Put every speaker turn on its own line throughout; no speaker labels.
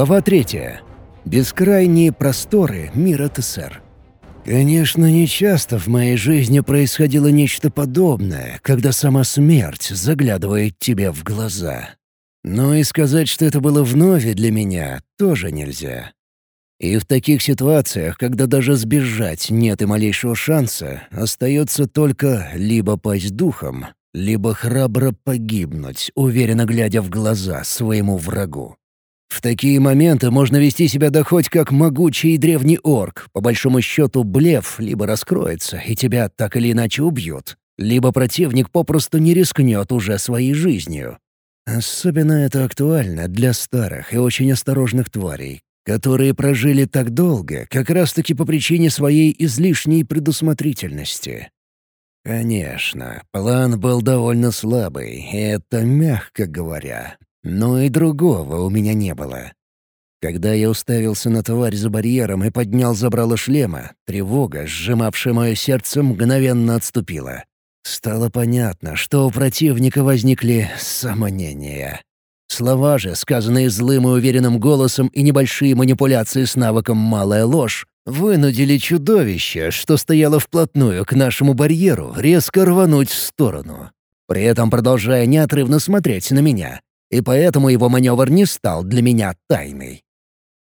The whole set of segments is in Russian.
Глава третья. Бескрайние просторы мира ТСР. Конечно, нечасто в моей жизни происходило нечто подобное, когда сама смерть заглядывает тебе в глаза. Но и сказать, что это было вновь для меня, тоже нельзя. И в таких ситуациях, когда даже сбежать нет и малейшего шанса, остается только либо пасть духом, либо храбро погибнуть, уверенно глядя в глаза своему врагу. В такие моменты можно вести себя да хоть как могучий древний орк. По большому счету, блеф либо раскроется, и тебя так или иначе убьют, либо противник попросту не рискнет уже своей жизнью. Особенно это актуально для старых и очень осторожных тварей, которые прожили так долго, как раз-таки по причине своей излишней предусмотрительности. Конечно, план был довольно слабый, и это мягко говоря. Но и другого у меня не было. Когда я уставился на тварь за барьером и поднял забрало шлема, тревога, сжимавшая мое сердце, мгновенно отступила. Стало понятно, что у противника возникли сомнения. Слова же, сказанные злым и уверенным голосом и небольшие манипуляции с навыком «малая ложь», вынудили чудовище, что стояло вплотную к нашему барьеру, резко рвануть в сторону, при этом продолжая неотрывно смотреть на меня и поэтому его маневр не стал для меня тайной.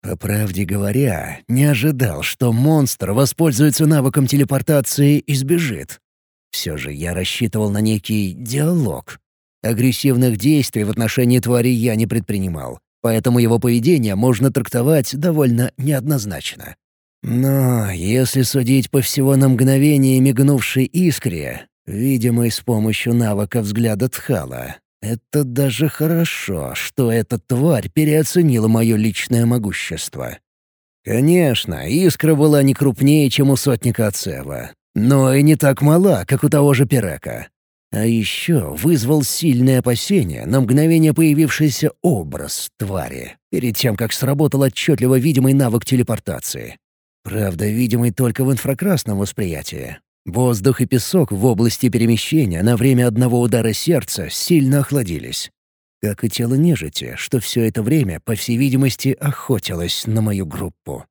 По правде говоря, не ожидал, что монстр воспользуется навыком телепортации и сбежит. Все же я рассчитывал на некий диалог. Агрессивных действий в отношении твари я не предпринимал, поэтому его поведение можно трактовать довольно неоднозначно. Но если судить по всего на мгновение мигнувшей искре, видимой с помощью навыка взгляда Тхала, это даже хорошо, что эта тварь переоценила мое личное могущество. Конечно, искра была не крупнее, чем у сотника Ацева, но и не так мала, как у того же Пирека. А еще вызвал сильное опасение на мгновение появившийся образ твари, перед тем, как сработал отчетливо видимый навык телепортации. Правда, видимый только в инфракрасном восприятии, Воздух и песок в области перемещения на время одного удара сердца сильно охладились. Как и тело нежити, что все это время, по всей видимости, охотилось на мою группу.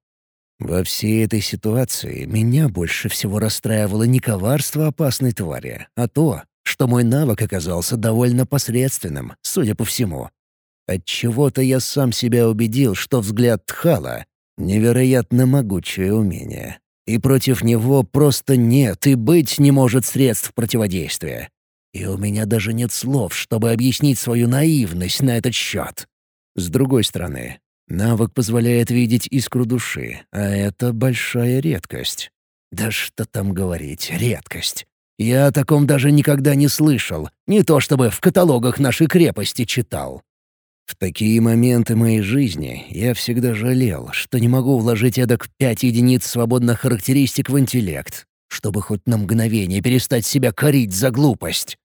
Во всей этой ситуации меня больше всего расстраивало не коварство опасной твари, а то, что мой навык оказался довольно посредственным, судя по всему. Отчего-то я сам себя убедил, что взгляд Тхала — невероятно могучее умение и против него просто нет и быть не может средств противодействия. И у меня даже нет слов, чтобы объяснить свою наивность на этот счет. С другой стороны, навык позволяет видеть искру души, а это большая редкость. Да что там говорить, редкость. Я о таком даже никогда не слышал, не то чтобы в каталогах нашей крепости читал. В такие моменты моей жизни я всегда жалел, что не могу вложить эдак пять единиц свободных характеристик в интеллект, чтобы хоть на мгновение перестать себя корить за глупость.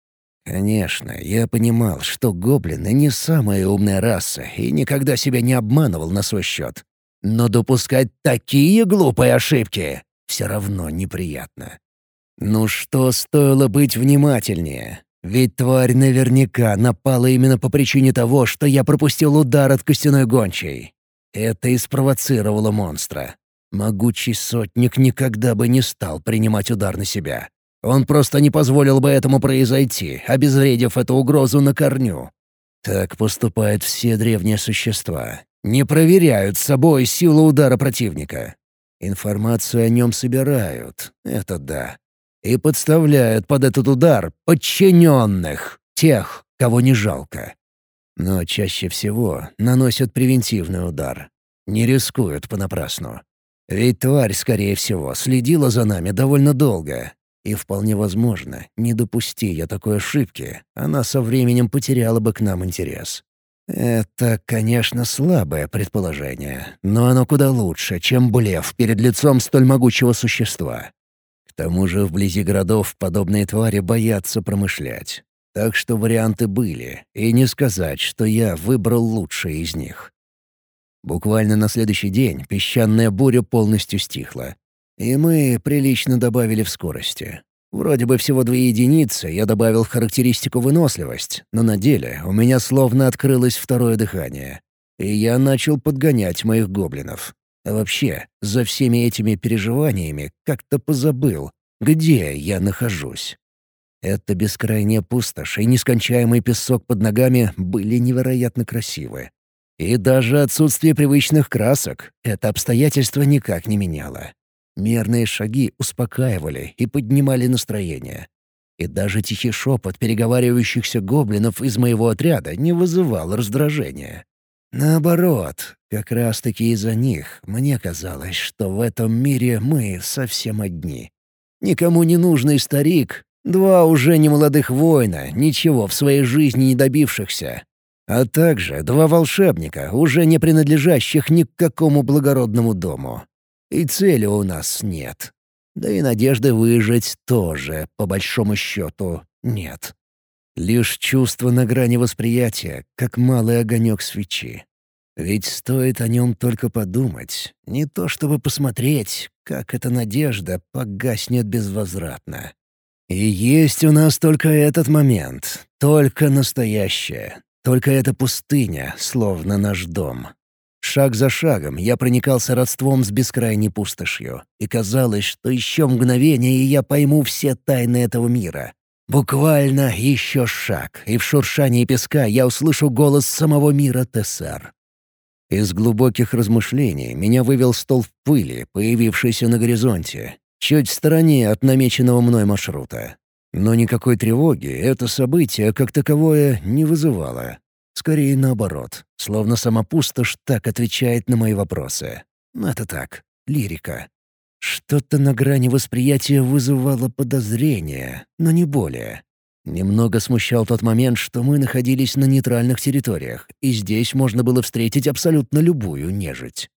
Конечно, я понимал, что гоблины не самая умная раса и никогда себя не обманывал на свой счет. Но допускать такие глупые ошибки все равно неприятно. Ну что стоило быть внимательнее? Ведь тварь наверняка напала именно по причине того, что я пропустил удар от костяной гончей. Это и спровоцировало монстра. Могучий сотник никогда бы не стал принимать удар на себя. Он просто не позволил бы этому произойти, обезвредив эту угрозу на корню. Так поступают все древние существа. Не проверяют собой силу удара противника. Информацию о нем собирают, это да и подставляют под этот удар подчиненных, тех, кого не жалко. Но чаще всего наносят превентивный удар. Не рискуют понапрасну. Ведь тварь, скорее всего, следила за нами довольно долго. И вполне возможно, не допусти я такой ошибки, она со временем потеряла бы к нам интерес. Это, конечно, слабое предположение, но оно куда лучше, чем блеф перед лицом столь могучего существа. Тому же вблизи городов подобные твари боятся промышлять. Так что варианты были, и не сказать, что я выбрал лучшие из них. Буквально на следующий день песчаная буря полностью стихла. И мы прилично добавили в скорости. Вроде бы всего две единицы я добавил в характеристику выносливость, но на деле у меня словно открылось второе дыхание. и я начал подгонять моих гоблинов. А вообще, за всеми этими переживаниями как-то позабыл, где я нахожусь. Эта бескрайняя пустошь и нескончаемый песок под ногами были невероятно красивы. И даже отсутствие привычных красок это обстоятельство никак не меняло. Мерные шаги успокаивали и поднимали настроение. И даже тихий шепот переговаривающихся гоблинов из моего отряда не вызывал раздражения. Наоборот, как раз-таки из-за них мне казалось, что в этом мире мы совсем одни. Никому не нужный старик, два уже немолодых воина, ничего в своей жизни не добившихся, а также два волшебника, уже не принадлежащих ни к какому благородному дому. И цели у нас нет. Да и надежды выжить тоже, по большому счету, нет. Лишь чувство на грани восприятия, как малый огонек свечи. Ведь стоит о нем только подумать, не то чтобы посмотреть, как эта надежда погаснет безвозвратно. И есть у нас только этот момент, только настоящее, только эта пустыня, словно наш дом. Шаг за шагом я проникался родством с бескрайней пустошью, и казалось, что еще мгновение, и я пойму все тайны этого мира. Буквально еще шаг, и в шуршании песка я услышу голос самого мира Тессар. Из глубоких размышлений меня вывел столб пыли, появившийся на горизонте, чуть в стороне от намеченного мной маршрута. Но никакой тревоги это событие как таковое не вызывало. Скорее наоборот, словно сама пустошь так отвечает на мои вопросы. Это так, лирика. Что-то на грани восприятия вызывало подозрение, но не более. Немного смущал тот момент, что мы находились на нейтральных территориях, и здесь можно было встретить абсолютно любую нежить.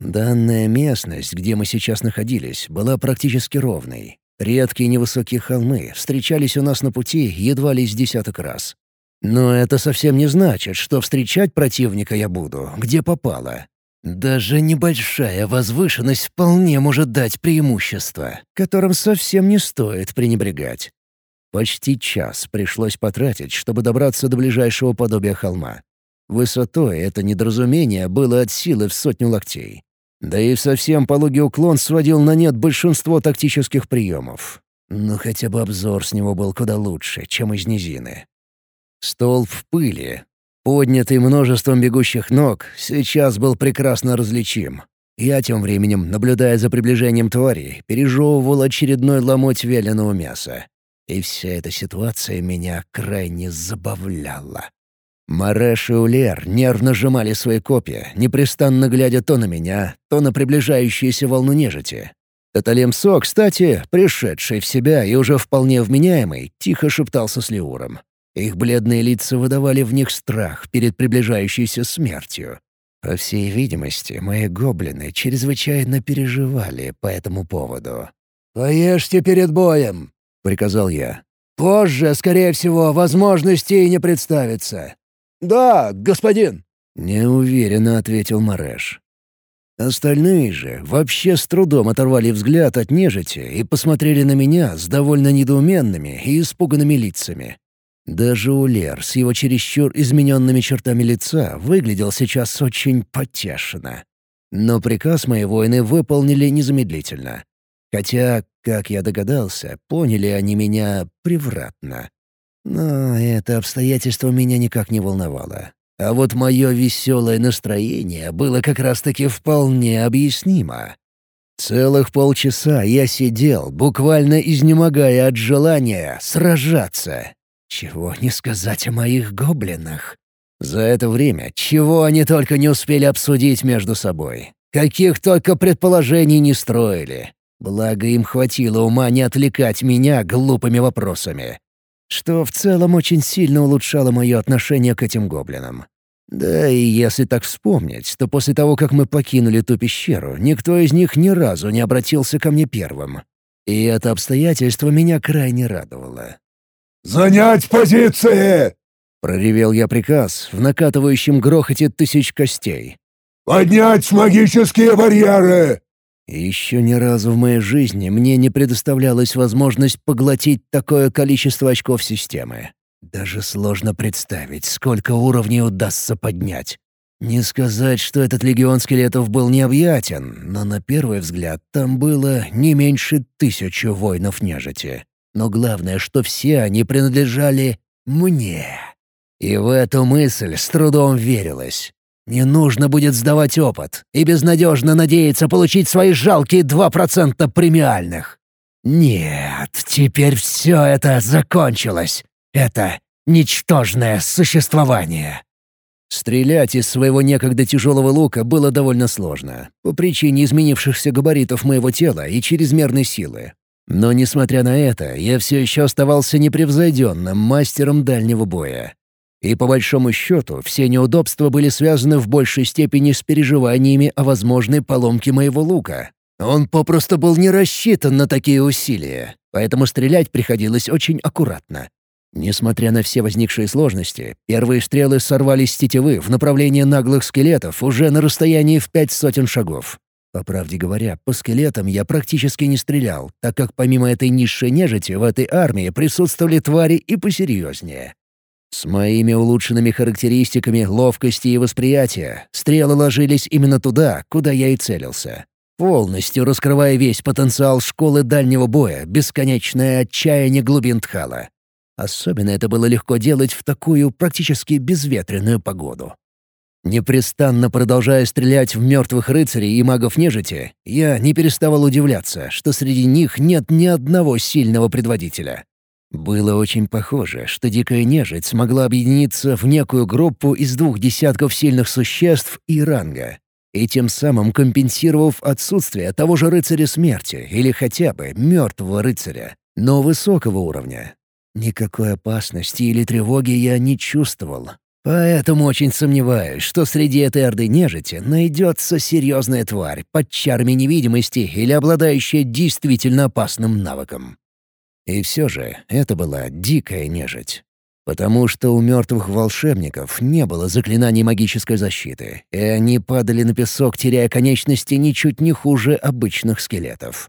Данная местность, где мы сейчас находились, была практически ровной. Редкие невысокие холмы встречались у нас на пути едва ли с десяток раз. Но это совсем не значит, что встречать противника я буду, где попало. Даже небольшая возвышенность вполне может дать преимущество, которым совсем не стоит пренебрегать. Почти час пришлось потратить, чтобы добраться до ближайшего подобия холма. Высотой это недоразумение было от силы в сотню локтей. Да и совсем пологий уклон сводил на нет большинство тактических приемов. Но хотя бы обзор с него был куда лучше, чем из низины. Столб в пыли, поднятый множеством бегущих ног, сейчас был прекрасно различим. Я тем временем, наблюдая за приближением твари, пережевывал очередной ломоть вяленого мяса. И вся эта ситуация меня крайне забавляла. Мареш и Улер нервно сжимали свои копья, непрестанно глядя то на меня, то на приближающуюся волну нежити. Таталемсо, кстати, пришедший в себя и уже вполне вменяемый, тихо шептался с Леуром. Их бледные лица выдавали в них страх перед приближающейся смертью. По всей видимости, мои гоблины чрезвычайно переживали по этому поводу. «Поешьте перед боем!» — приказал я. «Позже, скорее всего, возможностей не представится». «Да, господин!» — неуверенно ответил Мареш. Остальные же вообще с трудом оторвали взгляд от нежити и посмотрели на меня с довольно недоуменными и испуганными лицами. Даже Улер с его чересчур измененными чертами лица выглядел сейчас очень потешно. Но приказ мои воины выполнили незамедлительно. Хотя, как я догадался, поняли они меня превратно. Но это обстоятельство меня никак не волновало. А вот мое веселое настроение было как раз-таки вполне объяснимо. Целых полчаса я сидел, буквально изнемогая от желания сражаться. Чего не сказать о моих гоблинах. За это время чего они только не успели обсудить между собой. Каких только предположений не строили. Благо им хватило ума не отвлекать меня глупыми вопросами. Что в целом очень сильно улучшало мое отношение к этим гоблинам. Да и если так вспомнить, то после того, как мы покинули ту пещеру, никто из них ни разу не обратился ко мне первым. И это обстоятельство меня крайне радовало.
«Занять позиции!»
— проревел я приказ в накатывающем грохоте тысяч костей.
«Поднять магические барьеры!»
еще ни разу в моей жизни мне не предоставлялась возможность поглотить такое количество очков системы. Даже сложно представить, сколько уровней удастся поднять. Не сказать, что этот легион скелетов был необъятен, но на первый взгляд там было не меньше тысячи воинов нежити. Но главное, что все они принадлежали мне. И в эту мысль с трудом верилось. Не нужно будет сдавать опыт и безнадежно надеяться получить свои жалкие 2% премиальных. Нет, теперь все это закончилось. Это ничтожное существование. Стрелять из своего некогда тяжелого лука было довольно сложно, по причине изменившихся габаритов моего тела и чрезмерной силы. Но, несмотря на это, я все еще оставался непревзойденным мастером дальнего боя. И по большому счету, все неудобства были связаны в большей степени с переживаниями о возможной поломке моего лука. Он попросту был не рассчитан на такие усилия, поэтому стрелять приходилось очень аккуратно. Несмотря на все возникшие сложности, первые стрелы сорвались с тетивы в направлении наглых скелетов уже на расстоянии в пять сотен шагов. По правде говоря, по скелетам я практически не стрелял, так как помимо этой низшей нежити в этой армии присутствовали твари и посерьезнее. С моими улучшенными характеристиками ловкости и восприятия стрелы ложились именно туда, куда я и целился. Полностью раскрывая весь потенциал школы дальнего боя, бесконечное отчаяние глубин Тхала. Особенно это было легко делать в такую практически безветренную погоду. Непрестанно продолжая стрелять в мертвых рыцарей и магов нежити, я не переставал удивляться, что среди них нет ни одного сильного предводителя. Было очень похоже, что дикая нежить смогла объединиться в некую группу из двух десятков сильных существ и ранга, и тем самым компенсировав отсутствие того же рыцаря смерти или хотя бы мертвого рыцаря, но высокого уровня. Никакой опасности или тревоги я не чувствовал, Поэтому очень сомневаюсь, что среди этой орды нежити найдется серьезная тварь под чарами невидимости или обладающая действительно опасным навыком. И все же это была дикая нежить. Потому что у мертвых волшебников не было заклинаний магической защиты, и они падали на песок, теряя конечности ничуть не хуже обычных скелетов.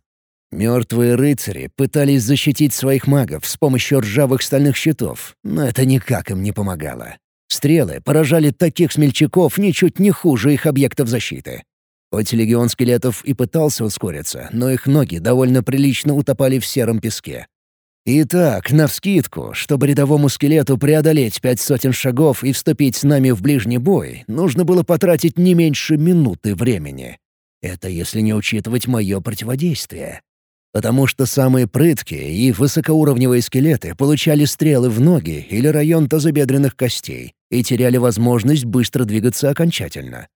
Мертвые рыцари пытались защитить своих магов с помощью ржавых стальных щитов, но это никак им не помогало. Стрелы поражали таких смельчаков ничуть не хуже их объектов защиты. Хоть легион скелетов и пытался ускориться, но их ноги довольно прилично утопали в сером песке. Итак, навскидку, чтобы рядовому скелету преодолеть пять сотен шагов и вступить с нами в ближний бой, нужно было потратить не меньше минуты времени. Это если не учитывать мое противодействие. Потому что самые прыткие и высокоуровневые скелеты получали стрелы в ноги или район тазобедренных костей и теряли возможность быстро двигаться окончательно.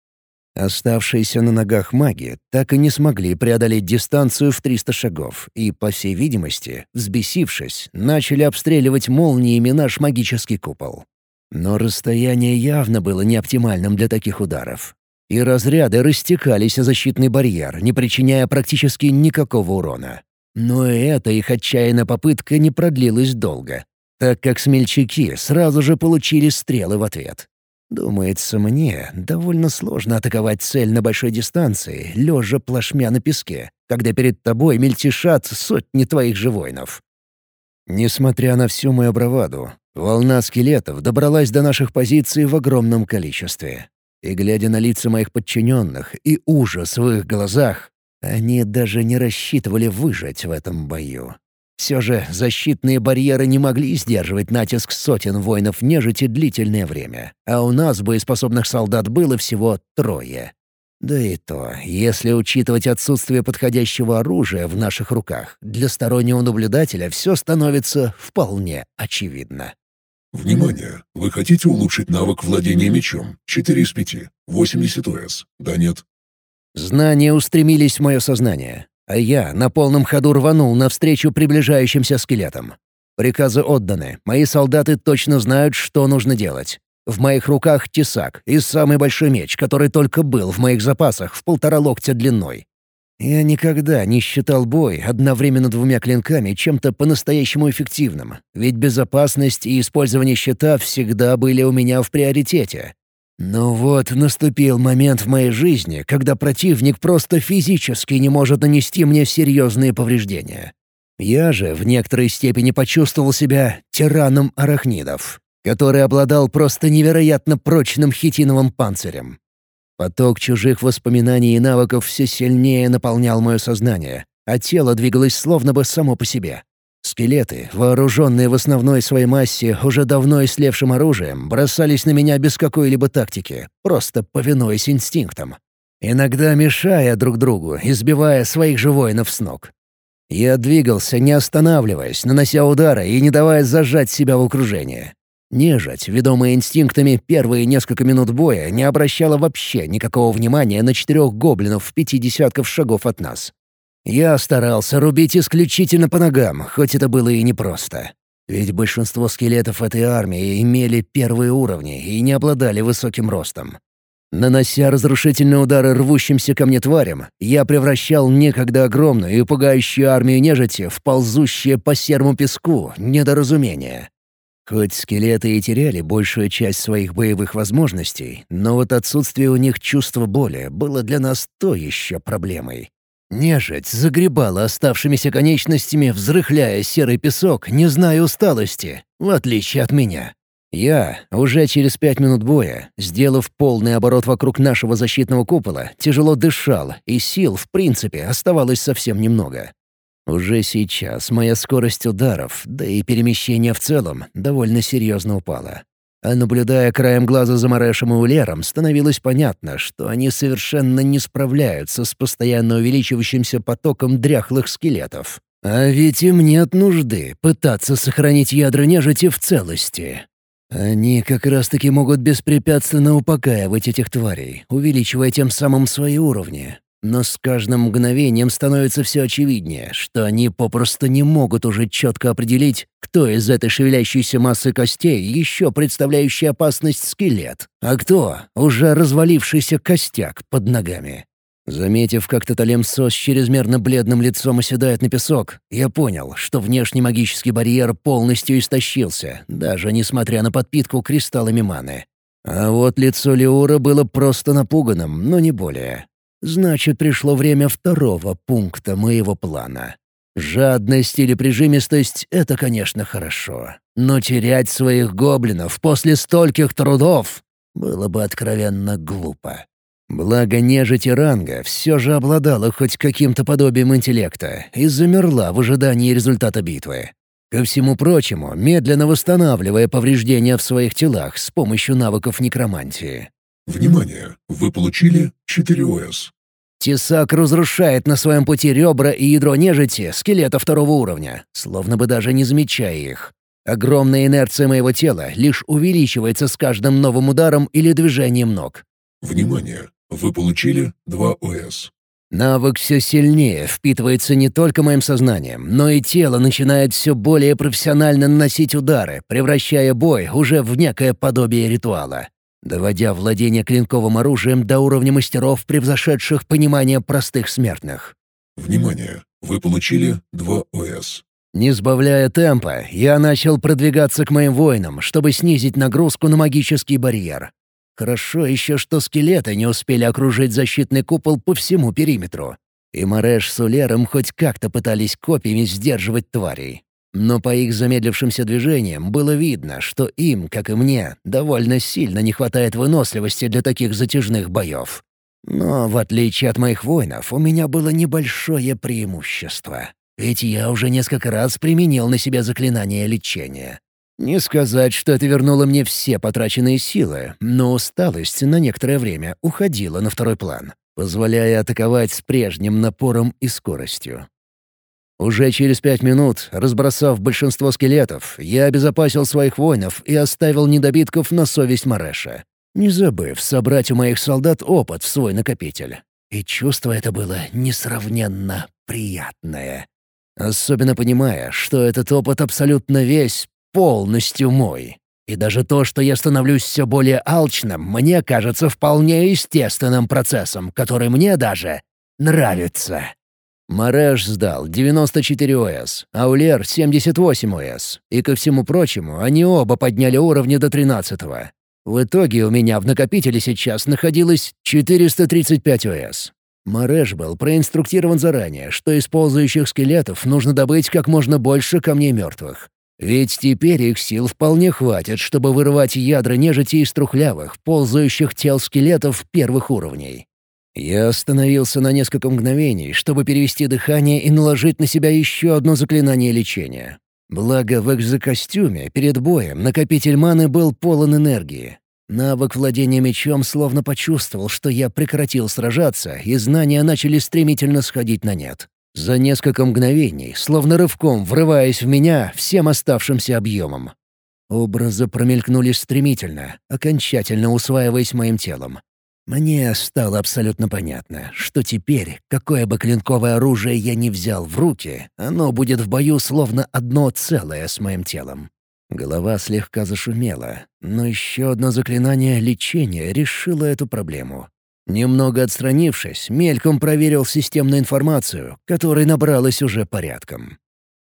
Оставшиеся на ногах маги так и не смогли преодолеть дистанцию в 300 шагов и, по всей видимости, взбесившись, начали обстреливать молниями наш магический купол. Но расстояние явно было неоптимальным для таких ударов. И разряды растекались о защитный барьер, не причиняя практически никакого урона. Но эта их отчаянная попытка не продлилась долго, так как смельчаки сразу же получили стрелы в ответ. Думается мне, довольно сложно атаковать цель на большой дистанции, лежа плашмя на песке, когда перед тобой мельтешат сотни твоих же воинов. Несмотря на всю мою браваду, волна скелетов добралась до наших позиций в огромном количестве. И глядя на лица моих подчиненных и ужас в их глазах, они даже не рассчитывали выжить в этом бою. Все же защитные барьеры не могли сдерживать натиск сотен воинов нежити длительное время, а у нас боеспособных солдат было всего трое. Да и то, если учитывать отсутствие подходящего оружия в наших руках, для стороннего наблюдателя все становится вполне очевидно.
Внимание! Вы хотите улучшить навык владения мечом? 4 из 5. 80 ОС. Да нет?
Знания устремились в мое сознание. А я на полном ходу рванул навстречу приближающимся скелетам. Приказы отданы, мои солдаты точно знают, что нужно делать. В моих руках тесак и самый большой меч, который только был в моих запасах в полтора локтя длиной. Я никогда не считал бой одновременно двумя клинками чем-то по-настоящему эффективным, ведь безопасность и использование щита всегда были у меня в приоритете. Но вот наступил момент в моей жизни, когда противник просто физически не может нанести мне серьезные повреждения. Я же в некоторой степени почувствовал себя тираном арахнидов, который обладал просто невероятно прочным хитиновым панцирем. Поток чужих воспоминаний и навыков все сильнее наполнял мое сознание, а тело двигалось словно бы само по себе. Скелеты, вооруженные в основной своей массе уже давно ислевшим оружием, бросались на меня без какой-либо тактики, просто повинуясь инстинктам. Иногда мешая друг другу, избивая своих же воинов с ног. Я двигался, не останавливаясь, нанося удары и не давая зажать себя в окружение. Нежить, ведомая инстинктами, первые несколько минут боя не обращала вообще никакого внимания на четырех гоблинов в пяти десятков шагов от нас. Я старался рубить исключительно по ногам, хоть это было и непросто. Ведь большинство скелетов этой армии имели первые уровни и не обладали высоким ростом. Нанося разрушительные удары рвущимся ко мне тварям, я превращал некогда огромную и пугающую армию нежити в ползущее по серому песку недоразумение. Хоть скелеты и теряли большую часть своих боевых возможностей, но вот отсутствие у них чувства боли было для нас то еще проблемой. Нежить загребала оставшимися конечностями, взрыхляя серый песок, не зная усталости, в отличие от меня. Я, уже через пять минут боя, сделав полный оборот вокруг нашего защитного купола, тяжело дышал, и сил, в принципе, оставалось совсем немного. Уже сейчас моя скорость ударов, да и перемещение в целом, довольно серьезно упала. А наблюдая краем глаза за Марешем и Улером, становилось понятно, что они совершенно не справляются с постоянно увеличивающимся потоком дряхлых скелетов. А ведь им нет нужды пытаться сохранить ядра нежити в целости. Они как раз-таки могут беспрепятственно упокаивать этих тварей, увеличивая тем самым свои уровни. Но с каждым мгновением становится все очевиднее, что они попросту не могут уже четко определить, кто из этой шевелящейся массы костей еще представляющий опасность скелет, а кто уже развалившийся костяк под ногами. Заметив, как Таталемсо с чрезмерно бледным лицом оседает на песок, я понял, что внешний магический барьер полностью истощился, даже несмотря на подпитку кристаллами маны. А вот лицо Леура было просто напуганным, но не более. Значит, пришло время второго пункта моего плана. Жадность или прижимистость — это, конечно, хорошо. Но терять своих гоблинов после стольких трудов было бы откровенно глупо. Благо нежить ранга все же обладала хоть каким-то подобием интеллекта и замерла в ожидании результата битвы. Ко всему прочему, медленно восстанавливая повреждения в своих телах с помощью навыков некромантии.
Внимание! Вы получили 4 ОС.
Тесак разрушает на своем пути ребра и ядро нежити скелета второго уровня, словно бы даже не замечая их. Огромная инерция моего тела лишь увеличивается с каждым новым ударом или движением ног.
Внимание! Вы получили 2 ОС.
Навык все сильнее впитывается не только моим сознанием, но и тело начинает все более профессионально наносить удары, превращая бой уже в некое подобие ритуала, доводя владение клинковым оружием до уровня мастеров, превзошедших понимание простых смертных.
Внимание! Вы получили 2 ОС.
Не сбавляя темпа, я начал продвигаться к моим воинам, чтобы снизить нагрузку на магический барьер. Хорошо еще, что скелеты не успели окружить защитный купол по всему периметру. И Мареш с Улером хоть как-то пытались копьями сдерживать тварей. Но по их замедлившимся движениям было видно, что им, как и мне, довольно сильно не хватает выносливости для таких затяжных боев. Но, в отличие от моих воинов, у меня было небольшое преимущество. Ведь я уже несколько раз применил на себя заклинание лечения. Не сказать, что это вернуло мне все потраченные силы, но усталость на некоторое время уходила на второй план, позволяя атаковать с прежним напором и скоростью. Уже через пять минут, разбросав большинство скелетов, я обезопасил своих воинов и оставил недобитков на совесть Мареша, не забыв собрать у моих солдат опыт в свой накопитель. И чувство это было несравненно приятное. Особенно понимая, что этот опыт абсолютно весь полностью мой. И даже то, что я становлюсь все более алчным, мне кажется вполне естественным процессом, который мне даже нравится. Мареш сдал 94 ОС, а Улер — 78 ОС. И ко всему прочему, они оба подняли уровни до 13 -го. В итоге у меня в накопителе сейчас находилось 435 ОС. Мареш был проинструктирован заранее, что из ползающих скелетов нужно добыть как можно больше камней мертвых. Ведь теперь их сил вполне хватит, чтобы вырывать ядра нежити из трухлявых, ползающих тел скелетов первых уровней. Я остановился на несколько мгновений, чтобы перевести дыхание и наложить на себя еще одно заклинание лечения. Благо, в экзокостюме перед боем накопитель маны был полон энергии. Навык владения мечом словно почувствовал, что я прекратил сражаться, и знания начали стремительно сходить на нет. За несколько мгновений, словно рывком врываясь в меня всем оставшимся объемом. Образы промелькнули стремительно, окончательно усваиваясь моим телом. Мне стало абсолютно понятно, что теперь, какое бы клинковое оружие я ни взял в руки, оно будет в бою словно одно целое с моим телом. Голова слегка зашумела, но еще одно заклинание лечения решило эту проблему. Немного отстранившись, мельком проверил системную информацию, которой набралось уже порядком.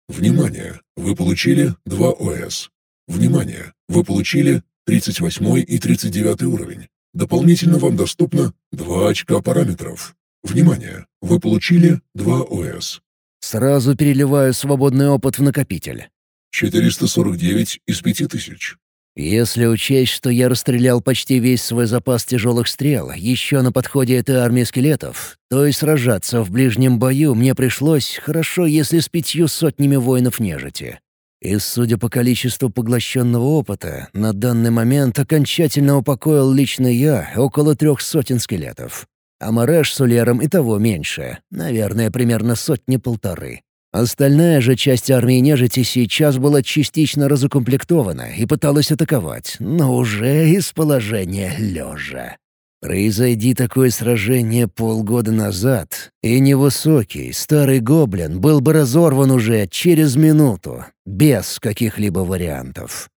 Внимание! Вы получили 2 ОС. Внимание! Вы получили 38 и 39 уровень. Дополнительно вам доступно 2 очка параметров. Внимание! Вы получили 2 ОС.
Сразу переливаю свободный опыт в накопитель.
449 из 5000.
Если учесть, что я расстрелял почти весь свой запас тяжелых стрел еще на подходе этой армии скелетов, то и сражаться в ближнем бою мне пришлось хорошо, если с пятью сотнями воинов нежити. И, судя по количеству поглощенного опыта, на данный момент окончательно упокоил лично я около трех сотен скелетов. А Мареш с Улером и того меньше, наверное, примерно сотни-полторы. Остальная же часть армии нежити сейчас была частично разукомплектована и пыталась атаковать, но уже из положения лежа. Произойди такое сражение полгода назад, и невысокий старый гоблин был бы разорван уже через минуту, без каких-либо вариантов.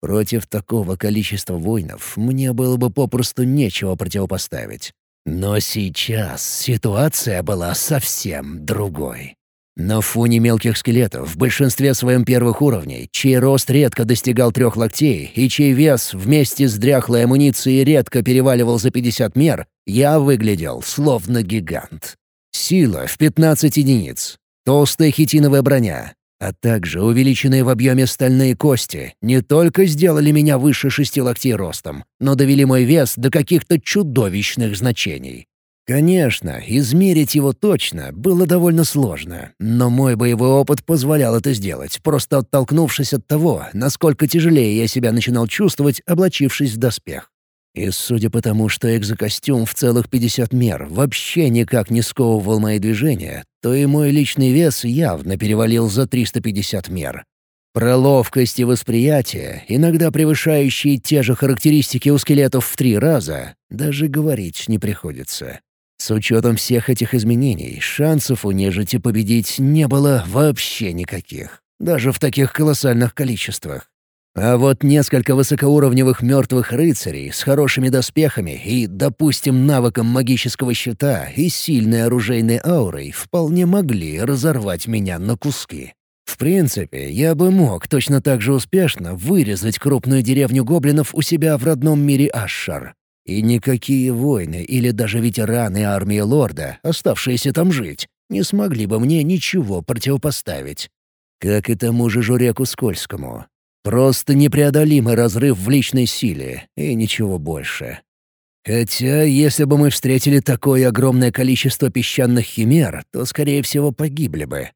Против такого количества воинов мне было бы попросту нечего противопоставить. Но сейчас ситуация была совсем другой. На фоне мелких скелетов, в большинстве своем первых уровней, чей рост редко достигал трех локтей и чей вес вместе с дряхлой амуницией редко переваливал за 50 мер, я выглядел словно гигант. Сила в 15 единиц, толстая хитиновая броня, а также увеличенные в объеме стальные кости не только сделали меня выше шести локтей ростом, но довели мой вес до каких-то чудовищных значений. Конечно, измерить его точно было довольно сложно, но мой боевой опыт позволял это сделать, просто оттолкнувшись от того, насколько тяжелее я себя начинал чувствовать, облачившись в доспех. И судя по тому, что экзокостюм в целых 50 мер вообще никак не сковывал мои движения, то и мой личный вес явно перевалил за 350 мер. Про ловкость и восприятие, иногда превышающие те же характеристики у скелетов в три раза, даже говорить не приходится. С учетом всех этих изменений, шансов у нежити победить не было вообще никаких, даже в таких колоссальных количествах. А вот несколько высокоуровневых мертвых рыцарей с хорошими доспехами и, допустим, навыком магического щита и сильной оружейной аурой вполне могли разорвать меня на куски. В принципе, я бы мог точно так же успешно вырезать крупную деревню гоблинов у себя в родном мире Ашшар. И никакие воины или даже ветераны армии лорда, оставшиеся там жить, не смогли бы мне ничего противопоставить. Как и тому же Журеку Скользкому. Просто непреодолимый разрыв в личной силе, и ничего больше. Хотя, если бы мы встретили такое огромное количество песчаных химер, то, скорее всего, погибли бы.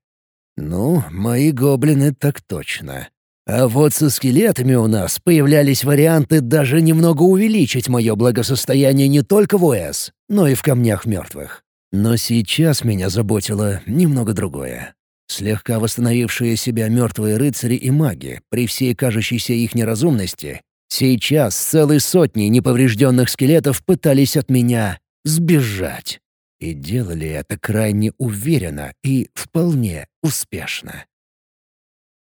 Ну, мои гоблины так точно. А вот со скелетами у нас появлялись варианты даже немного увеличить мое благосостояние не только в ОС, но и в камнях мертвых. Но сейчас меня заботило немного другое. Слегка восстановившие себя мертвые рыцари и маги, при всей кажущейся их неразумности, сейчас целые сотни неповрежденных скелетов пытались от меня сбежать. И делали это крайне уверенно и вполне успешно.